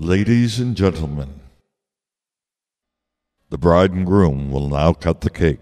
Ladies and gentlemen, the bride and groom will now cut the cake.